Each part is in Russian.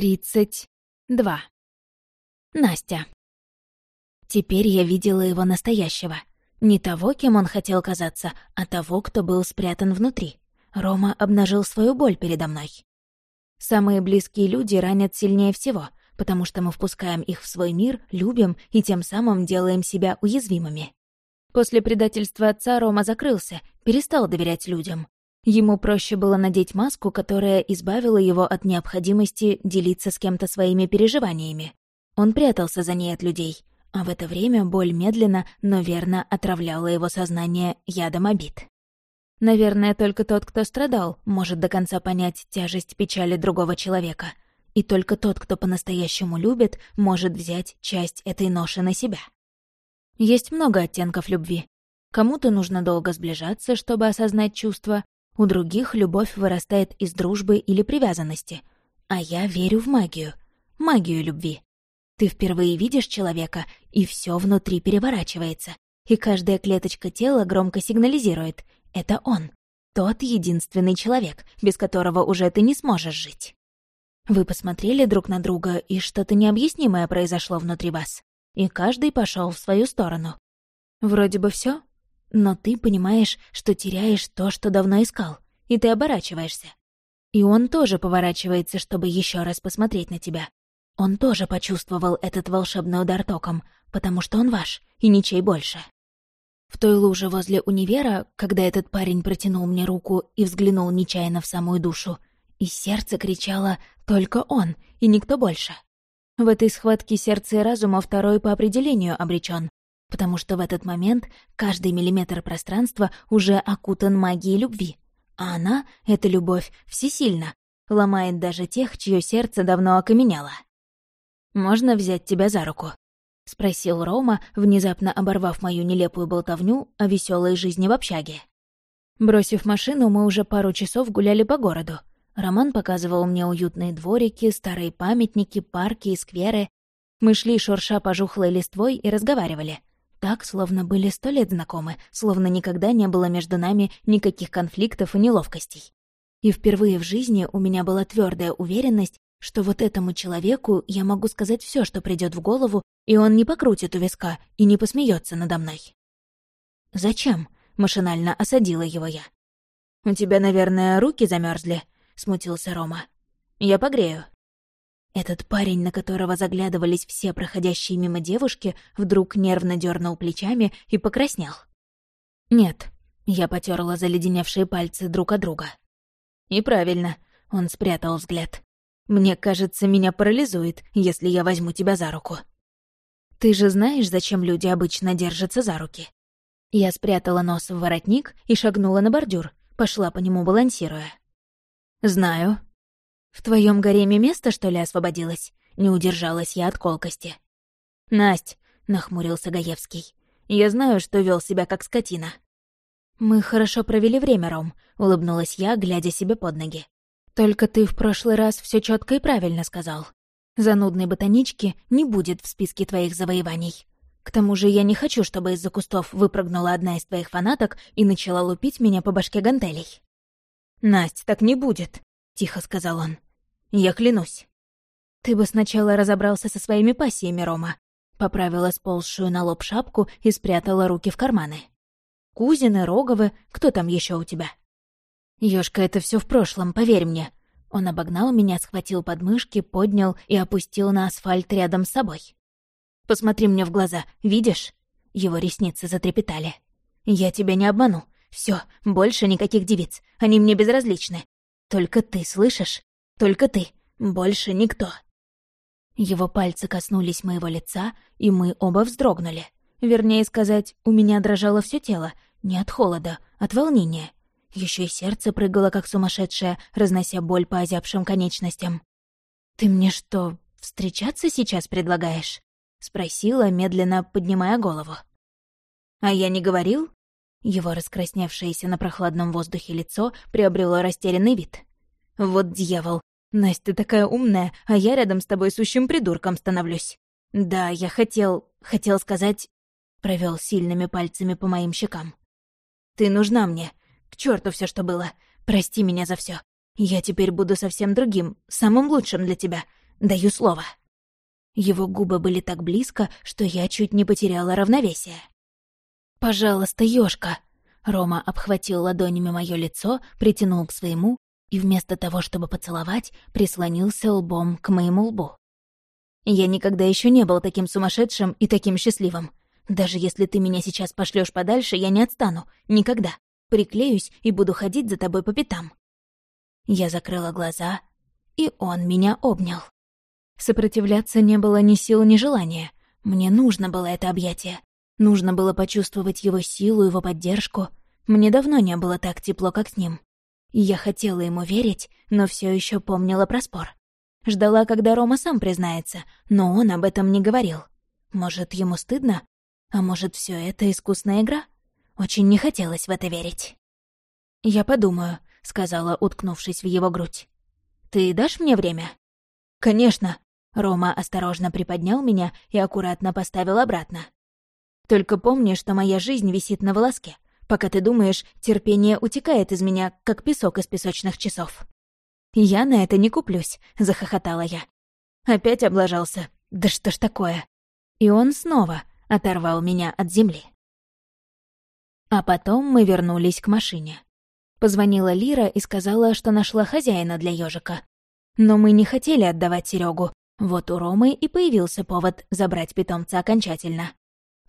Тридцать два. Настя. Теперь я видела его настоящего. Не того, кем он хотел казаться, а того, кто был спрятан внутри. Рома обнажил свою боль передо мной. Самые близкие люди ранят сильнее всего, потому что мы впускаем их в свой мир, любим и тем самым делаем себя уязвимыми. После предательства отца Рома закрылся, перестал доверять людям. Ему проще было надеть маску, которая избавила его от необходимости делиться с кем-то своими переживаниями. Он прятался за ней от людей, а в это время боль медленно, но верно отравляла его сознание ядом обид. Наверное, только тот, кто страдал, может до конца понять тяжесть печали другого человека. И только тот, кто по-настоящему любит, может взять часть этой ноши на себя. Есть много оттенков любви. Кому-то нужно долго сближаться, чтобы осознать чувства, у других любовь вырастает из дружбы или привязанности. А я верю в магию. Магию любви. Ты впервые видишь человека, и все внутри переворачивается. И каждая клеточка тела громко сигнализирует. Это он. Тот единственный человек, без которого уже ты не сможешь жить. Вы посмотрели друг на друга, и что-то необъяснимое произошло внутри вас. И каждый пошел в свою сторону. Вроде бы все, но ты понимаешь, что теряешь то, что давно искал, и ты оборачиваешься. И он тоже поворачивается, чтобы еще раз посмотреть на тебя. Он тоже почувствовал этот волшебный удар током, потому что он ваш, и ничей больше. В той луже возле универа, когда этот парень протянул мне руку и взглянул нечаянно в самую душу, и сердце кричало «только он, и никто больше». В этой схватке сердце и разума второй по определению обречен, потому что в этот момент каждый миллиметр пространства уже окутан магией любви, а она, эта любовь, всесильна, ломает даже тех, чье сердце давно окаменело. «Можно взять тебя за руку?» — спросил Рома, внезапно оборвав мою нелепую болтовню о веселой жизни в общаге. Бросив машину, мы уже пару часов гуляли по городу. Роман показывал мне уютные дворики, старые памятники, парки и скверы. Мы шли, шурша пожухлой листвой, и разговаривали. Так, словно были сто лет знакомы, словно никогда не было между нами никаких конфликтов и неловкостей. И впервые в жизни у меня была твердая уверенность, что вот этому человеку я могу сказать все, что придет в голову, и он не покрутит у виска и не посмеется надо мной. «Зачем?» — машинально осадила его я. «У тебя, наверное, руки замерзли, смутился Рома. «Я погрею». Этот парень, на которого заглядывались все проходящие мимо девушки, вдруг нервно дернул плечами и покраснел. «Нет», — я потерла заледеневшие пальцы друг от друга. «И правильно», — он спрятал взгляд. «Мне кажется, меня парализует, если я возьму тебя за руку». «Ты же знаешь, зачем люди обычно держатся за руки?» Я спрятала нос в воротник и шагнула на бордюр, пошла по нему балансируя. «Знаю», «В твоем гареме место, что ли, освободилось?» Не удержалась я от колкости. «Насть», — нахмурился Гаевский, — «я знаю, что вел себя как скотина». «Мы хорошо провели время, Ром», — улыбнулась я, глядя себе под ноги. «Только ты в прошлый раз все четко и правильно сказал. Занудной ботанички не будет в списке твоих завоеваний. К тому же я не хочу, чтобы из-за кустов выпрыгнула одна из твоих фанаток и начала лупить меня по башке гантелей». «Насть, так не будет», — тихо сказал он. «Я клянусь». «Ты бы сначала разобрался со своими пассиями, Рома», — поправила сползшую на лоб шапку и спрятала руки в карманы. «Кузины, Роговы, кто там еще у тебя?» «Ёшка, это все в прошлом, поверь мне». Он обогнал меня, схватил подмышки, поднял и опустил на асфальт рядом с собой. «Посмотри мне в глаза, видишь?» Его ресницы затрепетали. «Я тебя не обману. Все, больше никаких девиц. Они мне безразличны. Только ты слышишь? Только ты. Больше никто. Его пальцы коснулись моего лица, и мы оба вздрогнули. Вернее сказать, у меня дрожало все тело. Не от холода, от волнения. Еще и сердце прыгало, как сумасшедшее, разнося боль по озябшим конечностям. «Ты мне что, встречаться сейчас предлагаешь?» — спросила, медленно поднимая голову. «А я не говорил?» Его раскрасневшееся на прохладном воздухе лицо приобрело растерянный вид. «Вот дьявол! Настя, ты такая умная, а я рядом с тобой сущим придурком становлюсь. Да, я хотел... хотел сказать...» Провел сильными пальцами по моим щекам. «Ты нужна мне. К черту все, что было. Прости меня за все. Я теперь буду совсем другим, самым лучшим для тебя. даю слово». Его губы были так близко, что я чуть не потеряла равновесие. «Пожалуйста, ёшка!» Рома обхватил ладонями мое лицо, притянул к своему и вместо того, чтобы поцеловать, прислонился лбом к моему лбу. Я никогда еще не был таким сумасшедшим и таким счастливым. Даже если ты меня сейчас пошлешь подальше, я не отстану. Никогда. Приклеюсь и буду ходить за тобой по пятам. Я закрыла глаза, и он меня обнял. Сопротивляться не было ни сил, ни желания. Мне нужно было это объятие. Нужно было почувствовать его силу, его поддержку. Мне давно не было так тепло, как с ним. Я хотела ему верить, но все еще помнила про спор. Ждала, когда Рома сам признается, но он об этом не говорил. Может, ему стыдно? А может, все это искусная игра? Очень не хотелось в это верить. «Я подумаю», — сказала, уткнувшись в его грудь. «Ты дашь мне время?» «Конечно». Рома осторожно приподнял меня и аккуратно поставил обратно. «Только помни, что моя жизнь висит на волоске. Пока ты думаешь, терпение утекает из меня, как песок из песочных часов». «Я на это не куплюсь», — захохотала я. Опять облажался. Да что ж такое? И он снова оторвал меня от земли. А потом мы вернулись к машине. Позвонила Лира и сказала, что нашла хозяина для ежика. Но мы не хотели отдавать Серегу. Вот у Ромы и появился повод забрать питомца окончательно.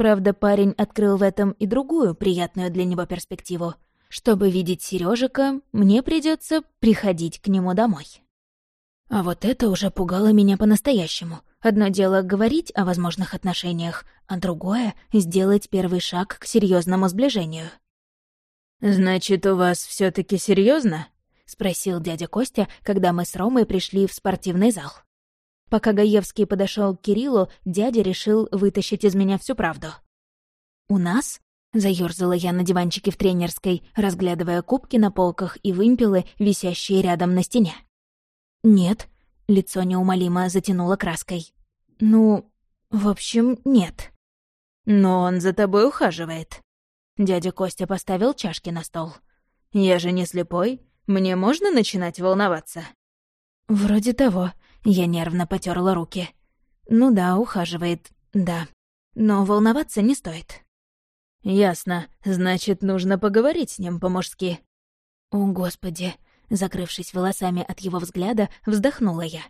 Правда, парень открыл в этом и другую приятную для него перспективу — чтобы видеть Сережика, мне придется приходить к нему домой. А вот это уже пугало меня по-настоящему. Одно дело говорить о возможных отношениях, а другое — сделать первый шаг к серьезному сближению. «Значит, у вас все таки серьезно? спросил дядя Костя, когда мы с Ромой пришли в спортивный зал. Пока Гаевский подошел к Кириллу, дядя решил вытащить из меня всю правду. «У нас Заёрзала я на диванчике в тренерской, разглядывая кубки на полках и вымпелы, висящие рядом на стене. «Нет», — лицо неумолимо затянуло краской. «Ну, в общем, нет». «Но он за тобой ухаживает». Дядя Костя поставил чашки на стол. «Я же не слепой. Мне можно начинать волноваться?» «Вроде того». Я нервно потерла руки. «Ну да, ухаживает, да. Но волноваться не стоит». «Ясно. Значит, нужно поговорить с ним по-мужски». «О, Господи!» Закрывшись волосами от его взгляда, вздохнула я.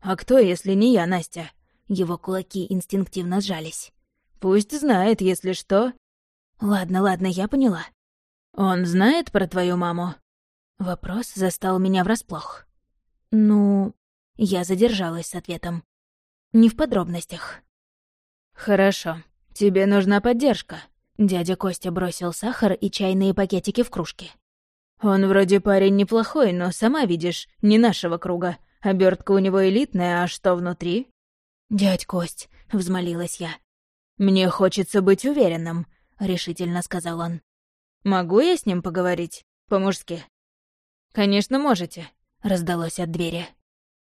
«А кто, если не я, Настя?» Его кулаки инстинктивно сжались. «Пусть знает, если что». «Ладно, ладно, я поняла». «Он знает про твою маму?» Вопрос застал меня врасплох. «Ну...» Я задержалась с ответом. «Не в подробностях». «Хорошо. Тебе нужна поддержка. Дядя Костя бросил сахар и чайные пакетики в кружки. «Он вроде парень неплохой, но сама видишь, не нашего круга. Обертка у него элитная, а что внутри?» «Дядь Кость», — взмолилась я. «Мне хочется быть уверенным», — решительно сказал он. «Могу я с ним поговорить? По-мужски?» «Конечно, можете», — раздалось от двери.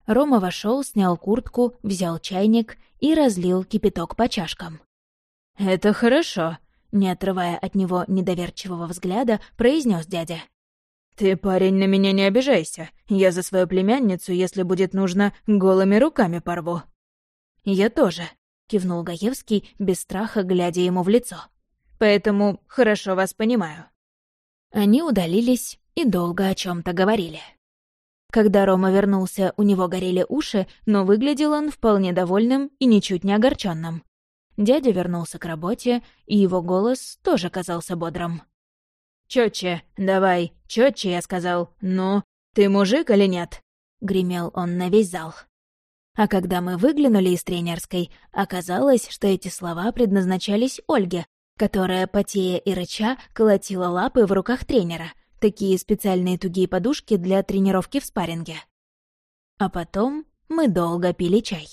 Рома вошел, снял куртку, взял чайник и разлил кипяток по чашкам. «Это хорошо», не отрывая от него недоверчивого взгляда, произнес дядя. «Ты, парень, на меня не обижайся. Я за свою племянницу, если будет нужно, голыми руками порву». «Я тоже», — кивнул Гаевский, без страха глядя ему в лицо. «Поэтому хорошо вас понимаю». Они удалились и долго о чем то говорили. Когда Рома вернулся, у него горели уши, но выглядел он вполне довольным и ничуть не огорченным. Дядя вернулся к работе, и его голос тоже казался бодрым. «Чётче, давай, чётче, я сказал. Ну, ты мужик или нет?» — гремел он на весь зал. А когда мы выглянули из тренерской, оказалось, что эти слова предназначались Ольге, которая, потея и рыча, колотила лапы в руках тренера, такие специальные тугие подушки для тренировки в спарринге. А потом мы долго пили чай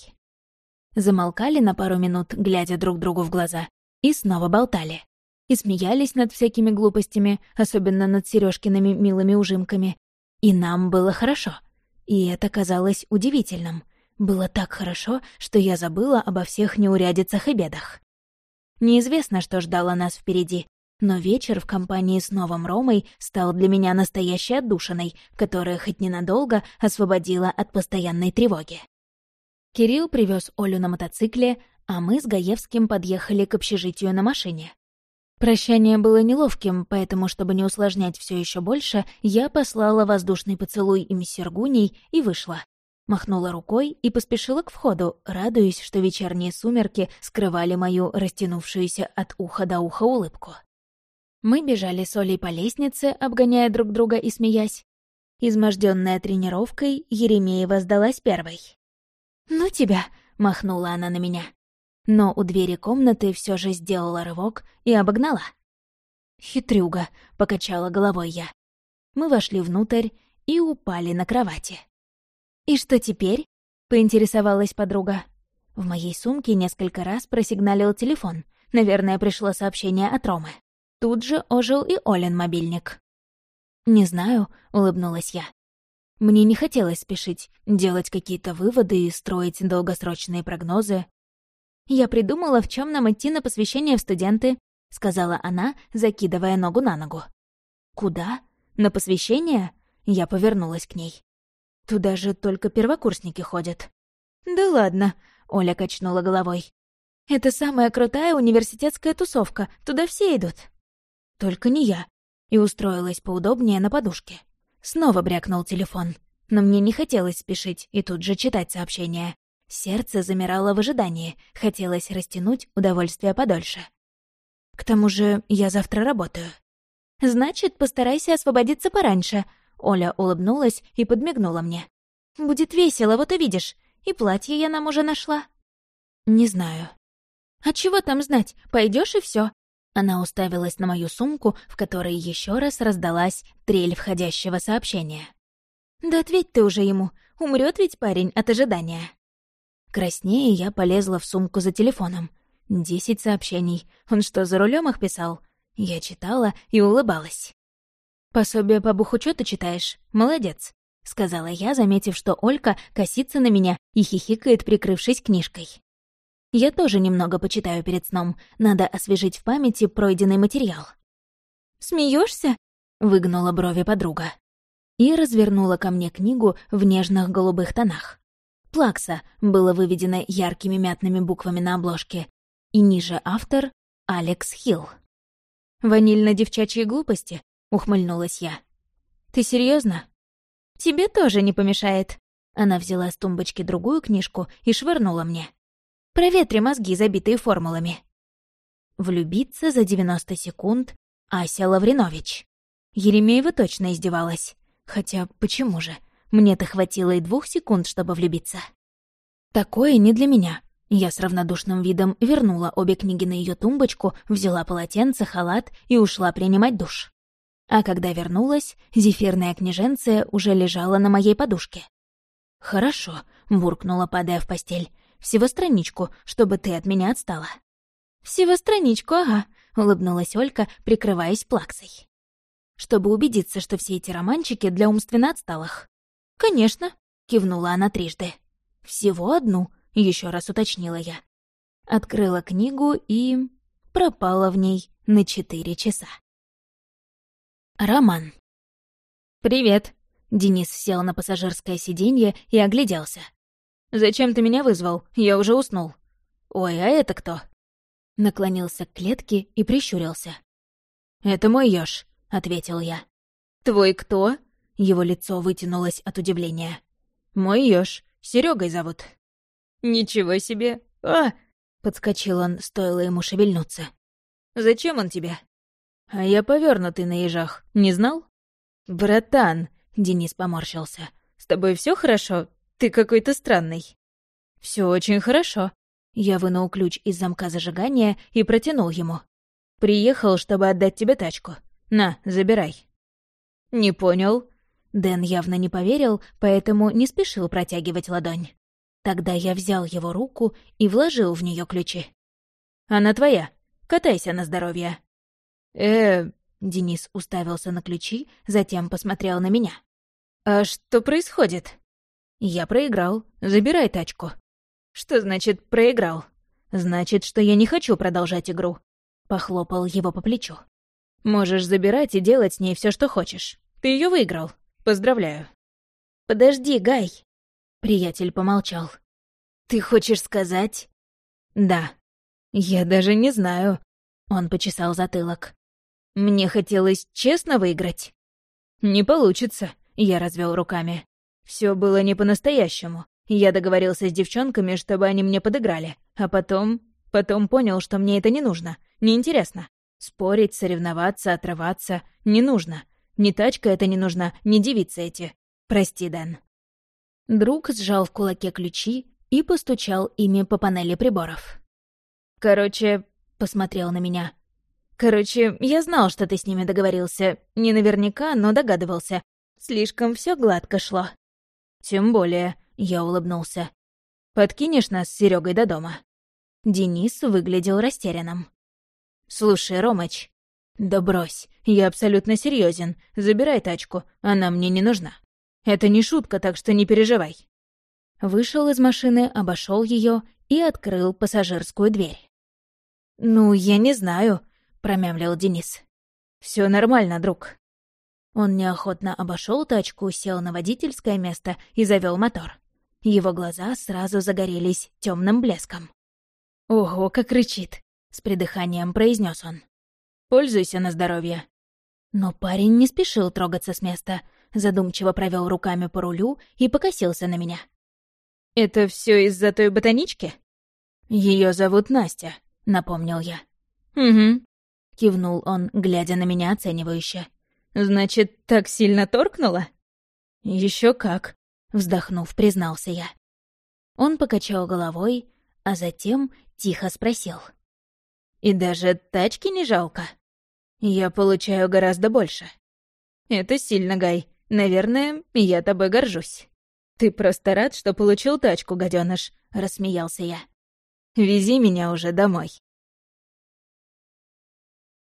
замолкали на пару минут, глядя друг другу в глаза, и снова болтали. И смеялись над всякими глупостями, особенно над Сережкиными милыми ужимками. И нам было хорошо. И это казалось удивительным. Было так хорошо, что я забыла обо всех неурядицах и бедах. Неизвестно, что ждало нас впереди, но вечер в компании с новым Ромой стал для меня настоящей отдушиной, которая хоть ненадолго освободила от постоянной тревоги. Кирилл привез Олю на мотоцикле, а мы с Гаевским подъехали к общежитию на машине. Прощание было неловким, поэтому, чтобы не усложнять все еще больше, я послала воздушный поцелуй им Сергуней и вышла. Махнула рукой и поспешила к входу, радуясь, что вечерние сумерки скрывали мою растянувшуюся от уха до уха улыбку. Мы бежали с Олей по лестнице, обгоняя друг друга и смеясь. Изможденная тренировкой, Еремеева сдалась первой. «Ну тебя!» — махнула она на меня но у двери комнаты все же сделала рывок и обогнала. «Хитрюга», — покачала головой я. Мы вошли внутрь и упали на кровати. «И что теперь?» — поинтересовалась подруга. В моей сумке несколько раз просигналил телефон. Наверное, пришло сообщение от Ромы. Тут же ожил и Олен мобильник. «Не знаю», — улыбнулась я. Мне не хотелось спешить, делать какие-то выводы и строить долгосрочные прогнозы. «Я придумала, в чем нам идти на посвящение в студенты», — сказала она, закидывая ногу на ногу. «Куда? На посвящение?» Я повернулась к ней. «Туда же только первокурсники ходят». «Да ладно», — Оля качнула головой. «Это самая крутая университетская тусовка, туда все идут». «Только не я», и устроилась поудобнее на подушке. Снова брякнул телефон, но мне не хотелось спешить и тут же читать сообщение. Сердце замирало в ожидании, хотелось растянуть удовольствие подольше. К тому же я завтра работаю. «Значит, постарайся освободиться пораньше», — Оля улыбнулась и подмигнула мне. «Будет весело, вот увидишь. И платье я нам уже нашла». «Не знаю». «А чего там знать? Пойдешь и все. Она уставилась на мою сумку, в которой еще раз раздалась трель входящего сообщения. «Да ответь ты уже ему. Умрет ведь парень от ожидания». Краснее я полезла в сумку за телефоном. Десять сообщений. Он что, за рулем их писал? Я читала и улыбалась. «Пособие по бухучету читаешь? Молодец», — сказала я, заметив, что Олька косится на меня и хихикает, прикрывшись книжкой. «Я тоже немного почитаю перед сном. Надо освежить в памяти пройденный материал». Смеешься? выгнула брови подруга. И развернула ко мне книгу в нежных голубых тонах. «Плакса» было выведено яркими мятными буквами на обложке, и ниже автор — Алекс Хилл. «Ванильно-девчачьи глупости?» — ухмыльнулась я. «Ты серьезно? «Тебе тоже не помешает». Она взяла с тумбочки другую книжку и швырнула мне. «Проветри мозги, забитые формулами». «Влюбиться за 90 секунд» Ася Лавринович. Еремеева точно издевалась. Хотя почему же? Мне-то хватило и двух секунд, чтобы влюбиться. Такое не для меня. Я с равнодушным видом вернула обе книги на ее тумбочку, взяла полотенце, халат и ушла принимать душ. А когда вернулась, зефирная княженция уже лежала на моей подушке. «Хорошо», — буркнула, падая в постель. «Всего страничку, чтобы ты от меня отстала». «Всего страничку, ага», — улыбнулась Олька, прикрываясь плаксой. «Чтобы убедиться, что все эти романчики для умственно отсталых». «Конечно», — кивнула она трижды. «Всего одну», — еще раз уточнила я. Открыла книгу и... пропала в ней на четыре часа. Роман. «Привет», — Денис сел на пассажирское сиденье и огляделся. «Зачем ты меня вызвал? Я уже уснул». «Ой, а это кто?» Наклонился к клетке и прищурился. «Это мой ёж», — ответил я. «Твой кто?» Его лицо вытянулось от удивления. «Мой ёж. Серёгой зовут». «Ничего себе! А!» — подскочил он, стоило ему шевельнуться. «Зачем он тебе?» «А я повёрнутый на ежах. Не знал?» «Братан!» — Денис поморщился. «С тобой всё хорошо? Ты какой-то странный». «Всё очень хорошо». Я вынул ключ из замка зажигания и протянул ему. «Приехал, чтобы отдать тебе тачку. На, забирай». «Не понял», Дэн явно не поверил, поэтому не спешил протягивать ладонь. Тогда я взял его руку и вложил в нее ключи. «Она твоя. Катайся на здоровье». «Э...» — Денис уставился на ключи, затем посмотрел на меня. «А что происходит?» «Я проиграл. Забирай тачку». «Что значит «проиграл»?» «Значит, что я не хочу продолжать игру». Похлопал его по плечу. «Можешь забирать и делать с ней все, что хочешь. Ты ее выиграл. Поздравляю». «Подожди, Гай!» Приятель помолчал. «Ты хочешь сказать?» «Да». «Я даже не знаю». Он почесал затылок. «Мне хотелось честно выиграть». «Не получится», — я развел руками. Все было не по-настоящему. Я договорился с девчонками, чтобы они мне подыграли. А потом... Потом понял, что мне это не нужно. Неинтересно. Спорить, соревноваться, отрываться — не нужно. Ни тачка это не нужна, ни девицы эти. Прости, Дэн. Друг сжал в кулаке ключи и постучал ими по панели приборов. «Короче...» — посмотрел на меня. «Короче, я знал, что ты с ними договорился. Не наверняка, но догадывался. Слишком все гладко шло». «Тем более», — я улыбнулся. «Подкинешь нас с Серегой до дома?» Денис выглядел растерянным. «Слушай, Ромыч...» «Да брось, я абсолютно серьезен. Забирай тачку, она мне не нужна. Это не шутка, так что не переживай». Вышел из машины, обошел ее и открыл пассажирскую дверь. «Ну, я не знаю», — промямлил Денис. Все нормально, друг». Он неохотно обошел тачку, сел на водительское место и завел мотор. Его глаза сразу загорелись темным блеском. «Ого, как рычит!» — с придыханием произнес он. «Пользуйся на здоровье». Но парень не спешил трогаться с места, задумчиво провел руками по рулю и покосился на меня. «Это все из-за той ботанички?» Ее зовут Настя», — напомнил я. «Угу», — кивнул он, глядя на меня оценивающе. «Значит, так сильно торкнуло?» Еще как», — вздохнув, признался я. Он покачал головой, а затем тихо спросил. «И даже тачки не жалко? Я получаю гораздо больше». «Это сильно, Гай. Наверное, я тобой горжусь». «Ты просто рад, что получил тачку, гаденыш», — рассмеялся я. «Вези меня уже домой».